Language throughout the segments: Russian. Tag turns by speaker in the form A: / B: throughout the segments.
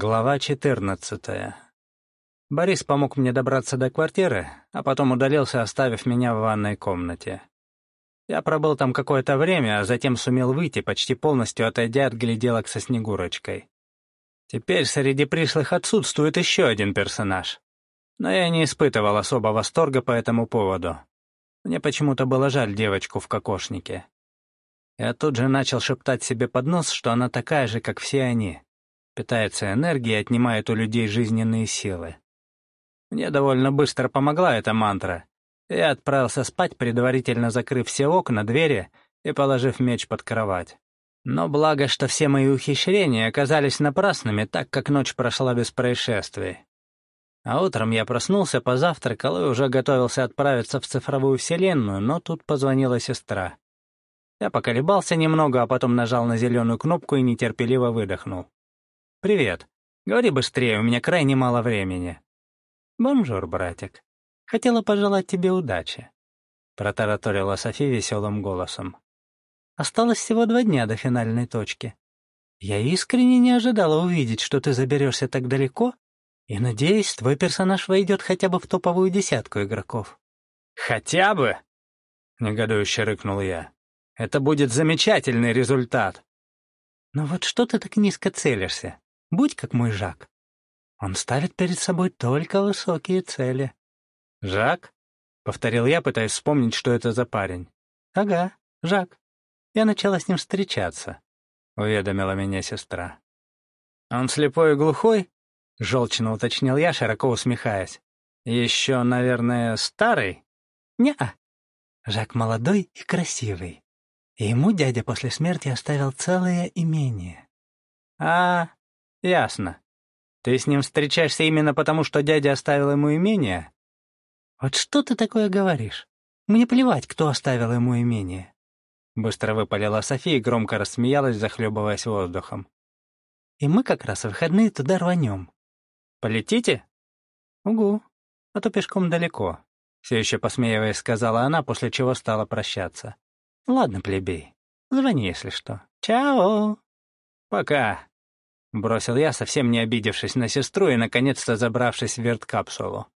A: Глава 14. Борис помог мне добраться до квартиры, а потом удалился, оставив меня в ванной комнате. Я пробыл там какое-то время, а затем сумел выйти, почти полностью отойдя от гляделок со Снегурочкой. Теперь среди пришлых отсутствует еще один персонаж. Но я не испытывал особо восторга по этому поводу. Мне почему-то было жаль девочку в кокошнике. Я тут же начал шептать себе под нос, что она такая же, как все они питается энергией и отнимает у людей жизненные силы. Мне довольно быстро помогла эта мантра. Я отправился спать, предварительно закрыв все окна, двери и положив меч под кровать. Но благо, что все мои ухищрения оказались напрасными, так как ночь прошла без происшествий. А утром я проснулся, позавтракал и уже готовился отправиться в цифровую вселенную, но тут позвонила сестра. Я поколебался немного, а потом нажал на зеленую кнопку и нетерпеливо выдохнул. «Привет. Говори быстрее, у меня крайне мало времени». «Бонжур, братик. Хотела пожелать тебе удачи», — протараторила Софи веселым голосом. «Осталось всего два дня до финальной точки. Я искренне не ожидала увидеть, что ты заберешься так далеко, и, надеюсь, твой персонаж войдет хотя бы в топовую десятку игроков». «Хотя бы?» — негодующе рыкнул я. «Это будет замечательный результат».
B: «Ну вот что ты так низко целишься? Будь как мой Жак. Он ставит перед собой только высокие цели.
A: «Жак?» — повторил я, пытаясь вспомнить, что это за парень.
B: «Ага, Жак. Я начала с ним встречаться», —
A: уведомила меня сестра. «Он слепой и глухой?» — желчно уточнил я, широко усмехаясь. «Еще, наверное, старый?»
B: «Не-а. Жак молодой и красивый. И ему дядя после смерти оставил целое имение».
A: «А, «Ясно. Ты с ним встречаешься именно потому, что дядя оставил ему имение?»
B: «Вот что ты такое говоришь? Мне плевать, кто оставил ему имение».
A: Быстро выпалила София и громко рассмеялась, захлебываясь воздухом.
B: «И мы как раз в выходные туда рванем».
A: «Полетите?»
B: «Угу,
A: а то пешком далеко», — все еще посмеиваясь, сказала она, после чего стала прощаться.
B: «Ладно, плебей, звони, если что.
A: Чао!» «Пока!» — бросил я, совсем не обидевшись на сестру и, наконец-то, забравшись в верткапсулу.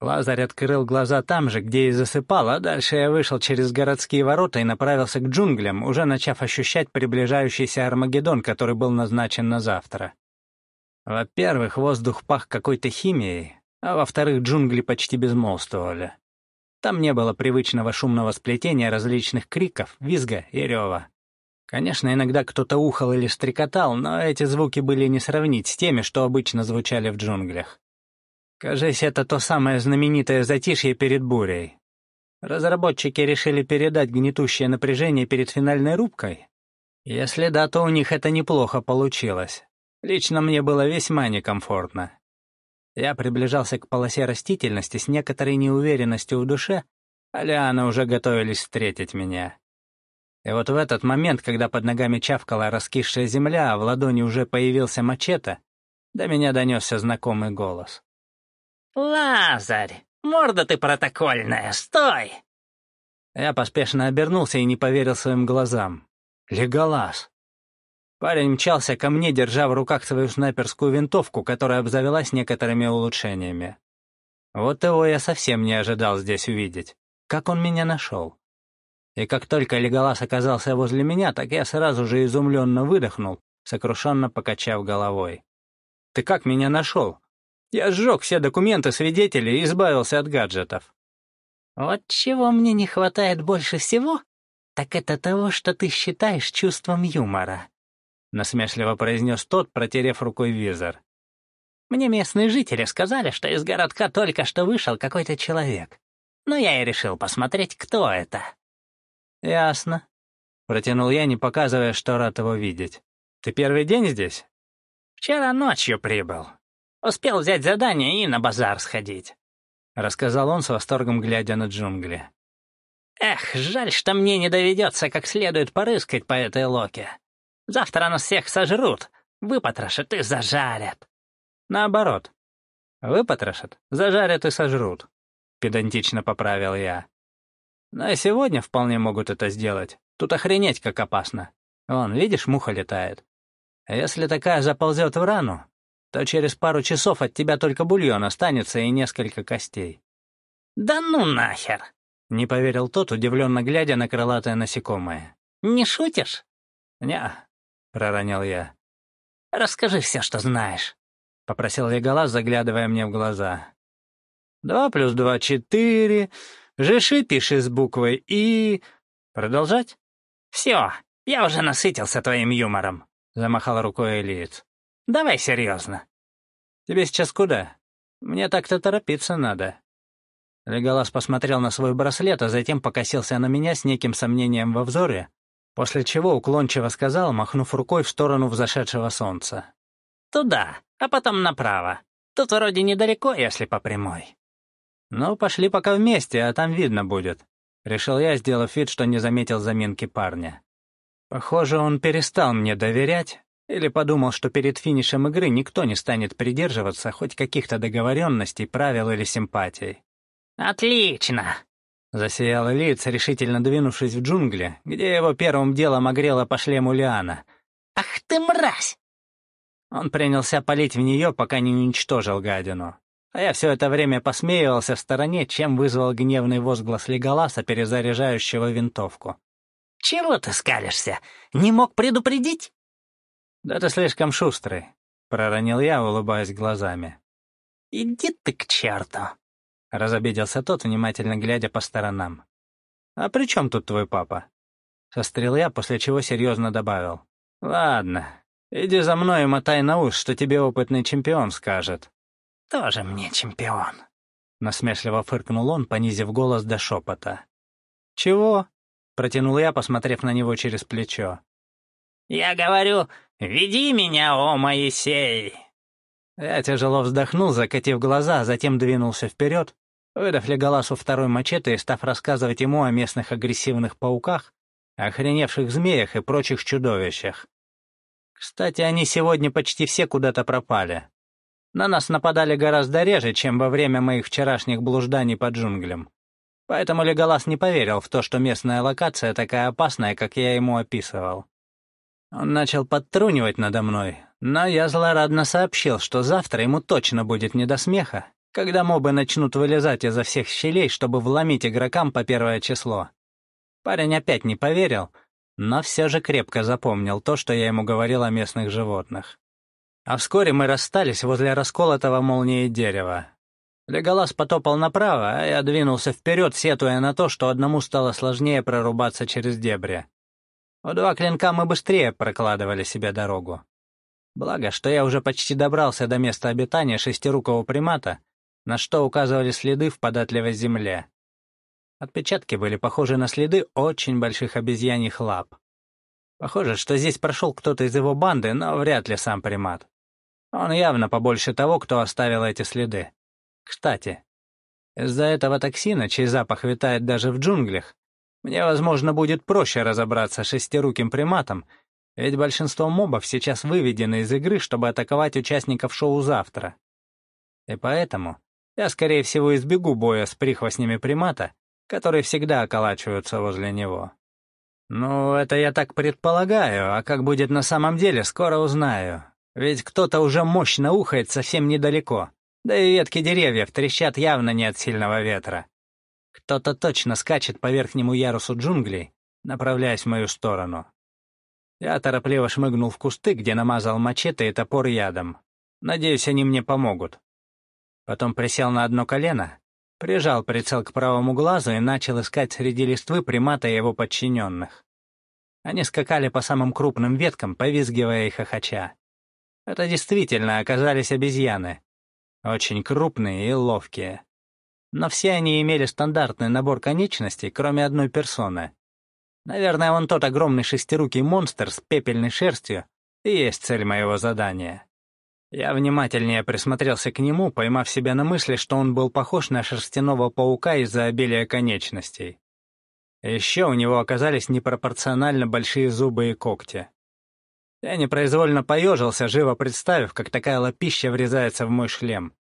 A: Лазарь открыл глаза там же, где и засыпал, а дальше я вышел через городские ворота и направился к джунглям, уже начав ощущать приближающийся Армагеддон, который был назначен на завтра. Во-первых, воздух пах какой-то химией, а во-вторых, джунгли почти безмолвствовали. Там не было привычного шумного сплетения различных криков, визга и рева. Конечно, иногда кто-то ухал или стрекотал, но эти звуки были не сравнить с теми, что обычно звучали в джунглях. Кажись, это то самое знаменитое затишье перед бурей. Разработчики решили передать гнетущее напряжение перед финальной рубкой? Если да, то у них это неплохо получилось. Лично мне было весьма некомфортно. Я приближался к полосе растительности с некоторой неуверенностью в душе, а лианы уже готовились встретить меня. И вот в этот момент, когда под ногами чавкала раскисшая земля, а в ладони уже появился мачете, до меня донесся знакомый голос.
C: «Лазарь, морда ты протокольная, стой!»
A: Я поспешно обернулся и не поверил своим глазам. Леголас. Парень мчался ко мне, держа в руках свою снайперскую винтовку, которая обзавелась некоторыми улучшениями. Вот его я совсем не ожидал здесь увидеть. Как он меня нашел? И как только Леголас оказался возле меня, так я сразу же изумленно выдохнул, сокрушенно покачав головой. «Ты как меня нашел? Я сжег все документы свидетелей и избавился от гаджетов».
C: «Вот чего мне не хватает больше всего, так это того, что ты считаешь чувством юмора», — насмешливо произнес тот, протерев рукой визор. «Мне местные жители сказали, что из городка только что вышел какой-то человек. Но я и решил посмотреть, кто это».
A: «Ясно», — протянул я, не показывая, что рад его видеть. «Ты первый день здесь?»
C: «Вчера ночью прибыл. Успел взять задание и на базар сходить», —
A: рассказал он с восторгом, глядя на джунгли.
C: «Эх, жаль, что мне не доведется как следует порыскать по этой локе. Завтра нас всех сожрут, выпотрошат и зажарят».
A: «Наоборот. Выпотрошат, зажарят и сожрут», — педантично поправил я. Но и сегодня вполне могут это сделать. Тут охренеть как опасно. Вон, видишь, муха летает. Если такая заползет в рану, то через пару часов от тебя только бульон останется и несколько костей».
C: «Да ну нахер!»
A: — не поверил тот, удивленно глядя на крылатое насекомое.
C: «Не шутишь?»
A: «Не», — проронил я.
C: «Расскажи все, что знаешь», —
A: попросил Леголас, заглядывая мне в глаза. «Два плюс два — четыре. Жиши пиши с буквой И. Продолжать?»
C: «Все, я уже насытился твоим юмором», — замахал рукой Элиец. «Давай серьезно».
A: «Тебе сейчас куда? Мне так-то торопиться надо». Леголас посмотрел на свой браслет, а затем покосился на меня с неким сомнением во взоре, после чего уклончиво сказал, махнув рукой в сторону взошедшего солнца.
C: «Туда, а потом направо. Тут вроде недалеко, если по прямой».
A: «Ну, пошли пока вместе, а там видно будет», — решил я, сделав вид, что не заметил заминки парня. Похоже, он перестал мне доверять или подумал, что перед финишем игры никто не станет придерживаться хоть каких-то договоренностей, правил или симпатий.
C: «Отлично!»
A: — засиял лиц, решительно двинувшись в джунгли, где его первым делом огрела по шлему Лиана.
C: «Ах ты мразь!»
A: Он принялся палить в нее, пока не уничтожил гадину. А я все это время посмеивался в стороне, чем вызвал гневный возглас Леголаса, перезаряжающего винтовку.
C: «Чего ты скалишься? Не мог предупредить?»
A: «Да ты слишком шустрый», — проронил я, улыбаясь глазами.
C: «Иди ты к черту!»
A: — разобиделся тот, внимательно глядя по сторонам. «А при чем тут твой папа?» Сострел я, после чего серьезно добавил. «Ладно, иди за мной и мотай на ус, что тебе опытный чемпион скажет».
C: «Тоже мне чемпион», —
A: насмешливо фыркнул он, понизив голос до шепота. «Чего?» — протянул я, посмотрев на него через плечо.
C: «Я говорю, веди меня, о Моисей!»
A: Я тяжело вздохнул, закатив глаза, а затем двинулся вперед, выдав Леголасу второй мачете и став рассказывать ему о местных агрессивных пауках, охреневших змеях и прочих чудовищах. Кстати, они сегодня почти все куда-то пропали. На нас нападали гораздо реже, чем во время моих вчерашних блужданий по джунглям. Поэтому Леголас не поверил в то, что местная локация такая опасная, как я ему описывал. Он начал подтрунивать надо мной, но я злорадно сообщил, что завтра ему точно будет не до смеха, когда мобы начнут вылезать изо всех щелей, чтобы вломить игрокам по первое число. Парень опять не поверил, но все же крепко запомнил то, что я ему говорил о местных животных. А вскоре мы расстались возле расколотого молнией дерева. Леголас потопал направо, а я двинулся вперед, сетуя на то, что одному стало сложнее прорубаться через дебри. У два клинка мы быстрее прокладывали себе дорогу. Благо, что я уже почти добрался до места обитания шестирукого примата, на что указывали следы в податливой земле. Отпечатки были похожи на следы очень больших обезьяньих лап. Похоже, что здесь прошел кто-то из его банды, но вряд ли сам примат. Он явно побольше того, кто оставил эти следы. Кстати, из-за этого токсина, чей запах витает даже в джунглях, мне, возможно, будет проще разобраться с шестируким приматом, ведь большинство мобов сейчас выведены из игры, чтобы атаковать участников шоу завтра. И поэтому я, скорее всего, избегу боя с прихвостнями примата, которые всегда околачиваются возле него. Ну, это я так предполагаю, а как будет на самом деле, скоро узнаю. Ведь кто-то уже мощно ухает совсем недалеко, да и ветки деревьев трещат явно не от сильного ветра. Кто-то точно скачет по верхнему ярусу джунглей, направляясь в мою сторону. Я торопливо шмыгнул в кусты, где намазал мачете и топор ядом. Надеюсь, они мне помогут. Потом присел на одно колено, прижал прицел к правому глазу и начал искать среди листвы примата и его подчиненных. Они скакали по самым крупным веткам, повизгивая и хохоча. Это действительно оказались обезьяны. Очень крупные и ловкие. Но все они имели стандартный набор конечностей, кроме одной персоны. Наверное, он тот огромный шестирукий монстр с пепельной шерстью и есть цель моего задания. Я внимательнее присмотрелся к нему, поймав себя на мысли, что он был похож на шерстяного паука из-за обилия конечностей. Еще у него оказались непропорционально большие зубы и когти. Я непроизвольно поежился, живо представив, как такая лапища врезается в мой шлем.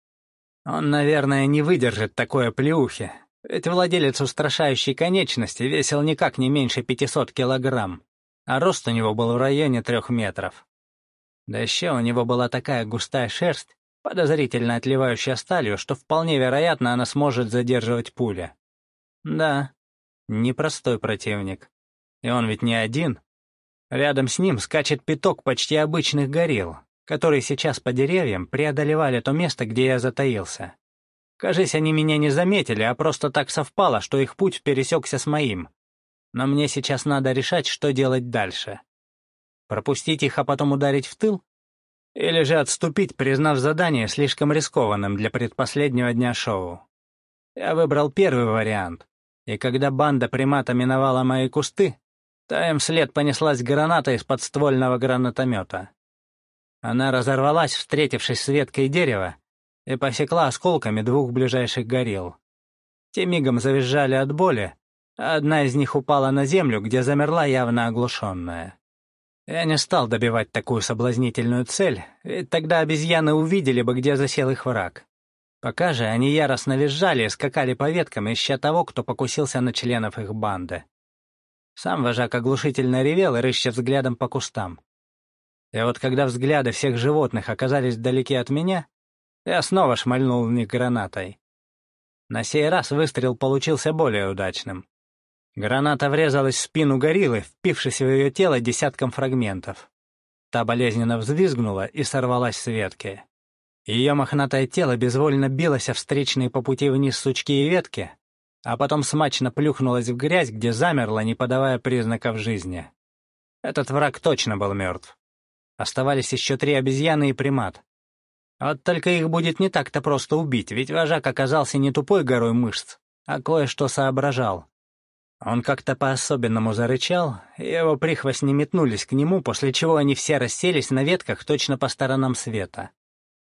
A: Он, наверное, не выдержит такой оплеухи, ведь владелец устрашающей конечности весил никак не меньше 500 килограмм, а рост у него был в районе трех метров. Да еще у него была такая густая шерсть, подозрительно отливающая сталью, что вполне вероятно она сможет задерживать пули. Да, непростой противник. И он ведь не один. Рядом с ним скачет пяток почти обычных горилл, которые сейчас по деревьям преодолевали то место, где я затаился. Кажись, они меня не заметили, а просто так совпало, что их путь пересекся с моим. Но мне сейчас надо решать, что делать дальше. Пропустить их, а потом ударить в тыл? Или же отступить, признав задание слишком рискованным для предпоследнего дня шоу? Я выбрал первый вариант, и когда банда примата миновала мои кусты, то им вслед понеслась граната из подствольного гранатомета. Она разорвалась, встретившись с веткой дерева, и посекла осколками двух ближайших горилл. Те мигом завизжали от боли, а одна из них упала на землю, где замерла явно оглушенная. Я не стал добивать такую соблазнительную цель, ведь тогда обезьяны увидели бы, где засел их враг. Пока же они яростно визжали и скакали по веткам, ища того, кто покусился на членов их банды. Сам вожак оглушительно ревел, рыща взглядом по кустам. И вот когда взгляды всех животных оказались вдалеке от меня, я снова шмальнул в них гранатой. На сей раз выстрел получился более удачным. Граната врезалась в спину гориллы, впившись в ее тело десятком фрагментов. Та болезненно взвизгнула и сорвалась с ветки. Ее мохнатое тело безвольно билось о встречные по пути вниз сучки и ветки, а потом смачно плюхнулось в грязь, где замерло, не подавая признаков жизни. Этот враг точно был мертв. Оставались еще три обезьяны и примат. Вот только их будет не так-то просто убить, ведь вожак оказался не тупой горой мышц, а кое-что соображал. Он как-то по-особенному зарычал, и его прихвостни метнулись к нему, после чего они все расселись на ветках точно по сторонам света.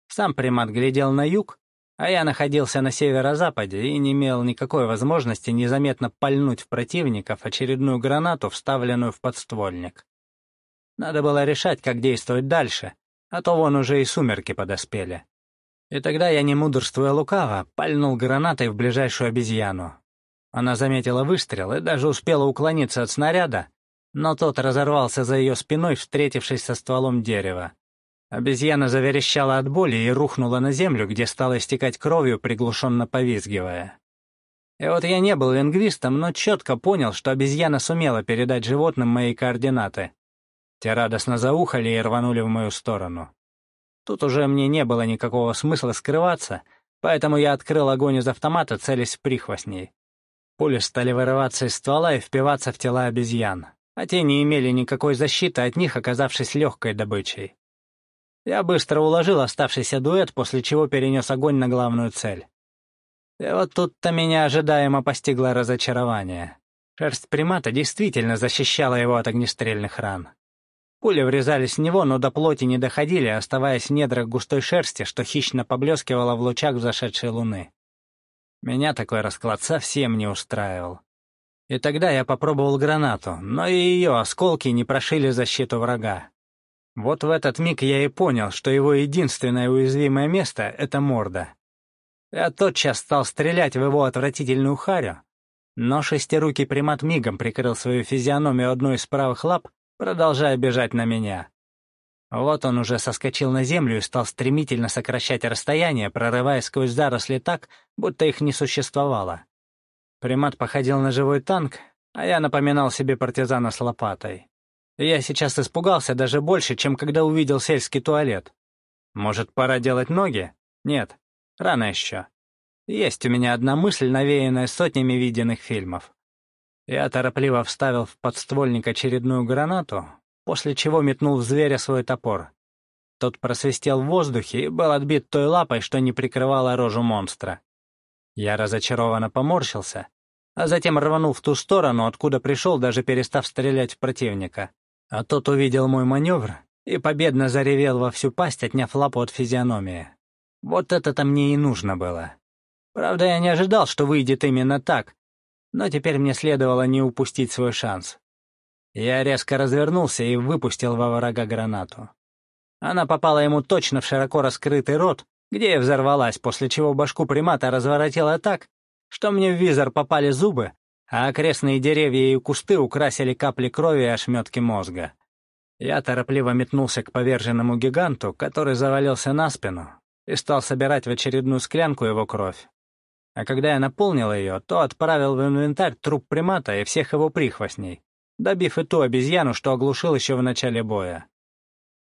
A: Сам примат глядел на юг, а я находился на северо-западе и не имел никакой возможности незаметно пальнуть в противников очередную гранату, вставленную в подствольник. Надо было решать, как действовать дальше, а то вон уже и сумерки подоспели. И тогда я, не мудрствуя лукаво, пальнул гранатой в ближайшую обезьяну. Она заметила выстрел и даже успела уклониться от снаряда, но тот разорвался за ее спиной, встретившись со стволом дерева. Обезьяна заверещала от боли и рухнула на землю, где стала истекать кровью, приглушенно повизгивая. И вот я не был лингвистом, но четко понял, что обезьяна сумела передать животным мои координаты. Те радостно заухали и рванули в мою сторону. Тут уже мне не было никакого смысла скрываться, поэтому я открыл огонь из автомата, целясь в прихвостней. Пули стали вырываться из ствола и впиваться в тела обезьян, а те не имели никакой защиты от них, оказавшись легкой добычей. Я быстро уложил оставшийся дуэт, после чего перенес огонь на главную цель. И вот тут-то меня ожидаемо постигло разочарование. Шерсть примата действительно защищала его от огнестрельных ран. Пули врезались в него, но до плоти не доходили, оставаясь в недрах густой шерсти, что хищно поблескивало в лучах взошедшей луны. Меня такой расклад совсем не устраивал. И тогда я попробовал гранату, но и ее осколки не прошили защиту врага. Вот в этот миг я и понял, что его единственное уязвимое место — это морда. Я тотчас стал стрелять в его отвратительную харю, но шестирукий примат мигом прикрыл свою физиономию одной из правых лап продолжая бежать на меня. Вот он уже соскочил на землю и стал стремительно сокращать расстояние, прорываясь сквозь заросли так, будто их не существовало. Примат походил на живой танк, а я напоминал себе партизана с лопатой. Я сейчас испугался даже больше, чем когда увидел сельский туалет. Может, пора делать ноги? Нет, рано еще. Есть у меня одна мысль, навеянная сотнями виденных фильмов. Я торопливо вставил в подствольник очередную гранату, после чего метнул в зверя свой топор. Тот просвистел в воздухе и был отбит той лапой, что не прикрывала рожу монстра. Я разочарованно поморщился, а затем рванул в ту сторону, откуда пришел, даже перестав стрелять в противника. А тот увидел мой маневр и победно заревел во всю пасть, отняв лапу от физиономии. Вот это-то мне и нужно было. Правда, я не ожидал, что выйдет именно так, но теперь мне следовало не упустить свой шанс. Я резко развернулся и выпустил во врага гранату. Она попала ему точно в широко раскрытый рот, где и взорвалась, после чего башку примата разворотила так, что мне в визор попали зубы, а окрестные деревья и кусты украсили капли крови и ошметки мозга. Я торопливо метнулся к поверженному гиганту, который завалился на спину, и стал собирать в очередную склянку его кровь. А когда я наполнил ее, то отправил в инвентарь труп примата и всех его прихвостней, добив и ту обезьяну, что оглушил еще в начале боя.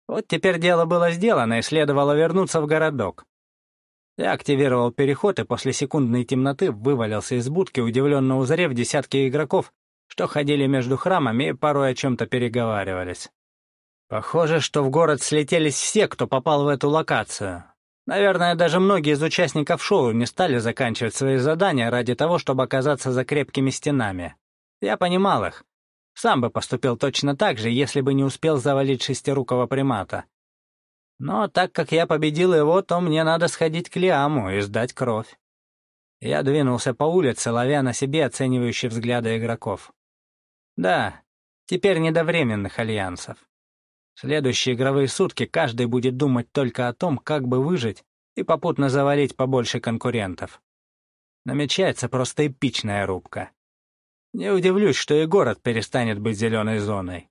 A: Вот теперь дело было сделано, и следовало вернуться в городок. Я активировал переход и после секундной темноты вывалился из будки, удивленно узрев десятки игроков, что ходили между храмами и порой о чем-то переговаривались. Похоже, что в город слетелись все, кто попал в эту локацию. Наверное, даже многие из участников шоу не стали заканчивать свои задания ради того, чтобы оказаться за крепкими стенами. Я понимал их. Сам бы поступил точно так же, если бы не успел завалить шестирукого примата. Но так как я победил его, то мне надо сходить к Лиаму и сдать кровь. Я двинулся по улице, ловя на себе оценивающие взгляды игроков. Да, теперь не до временных альянсов. Следующие игровые сутки каждый будет думать только о том, как бы выжить и попутно завалить побольше конкурентов. Намечается просто эпичная рубка. Не удивлюсь, что и город перестанет быть зеленой зоной.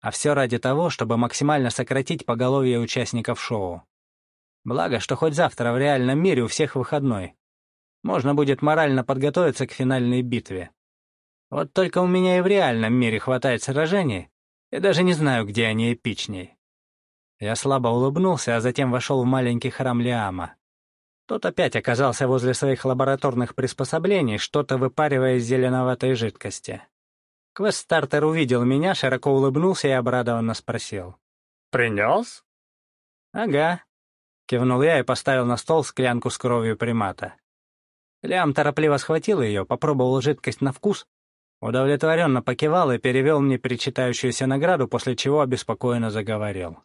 A: А все ради того, чтобы максимально сократить поголовье участников шоу. Благо, что хоть завтра в реальном мире у всех выходной. Можно будет морально подготовиться к финальной битве. Вот только у меня и в реальном мире хватает сражений, и даже не знаю, где они эпичней. Я слабо улыбнулся, а затем вошел в маленький храм Лиама. Тот опять оказался возле своих лабораторных приспособлений, что-то выпаривая из зеленоватой жидкости. Квест-стартер увидел меня, широко улыбнулся и обрадованно спросил.
D: «Принес?»
A: «Ага», — кивнул я и поставил на стол склянку с кровью примата. Лиам торопливо схватил ее, попробовал жидкость на вкус, удовлетворенно покивал и перевел мне причитающуюся награду, после чего обеспокоенно заговорил.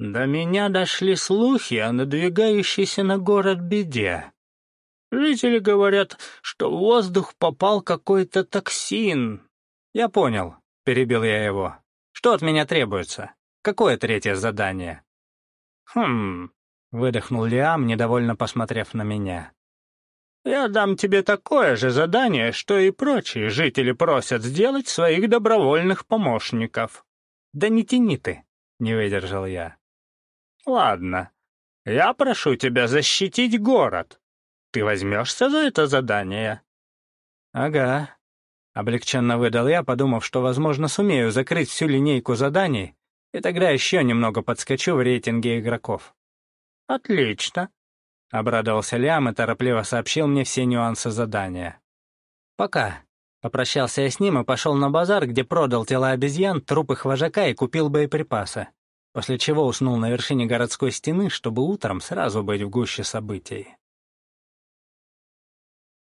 A: До меня дошли слухи о надвигающейся на город беде. Жители говорят, что в воздух попал какой-то токсин. Я понял, перебил я его. Что от меня требуется? Какое третье задание? Хм, выдохнул Лиам, недовольно посмотрев на меня. Я дам тебе такое же задание, что и прочие жители просят сделать своих добровольных помощников. Да не тяни ты, не выдержал я. Ладно, я прошу тебя защитить город. Ты возьмешься за это задание? Ага. Облегченно выдал я, подумав, что, возможно, сумею закрыть всю линейку заданий, и тогда еще немного подскочу в рейтинге игроков. Отлично. Обрадовался Лям и торопливо сообщил мне все нюансы задания. «Пока». Попрощался я с ним и пошел на базар, где продал тела обезьян, труп их и купил боеприпасы после чего уснул на вершине городской стены, чтобы утром сразу быть в гуще событий.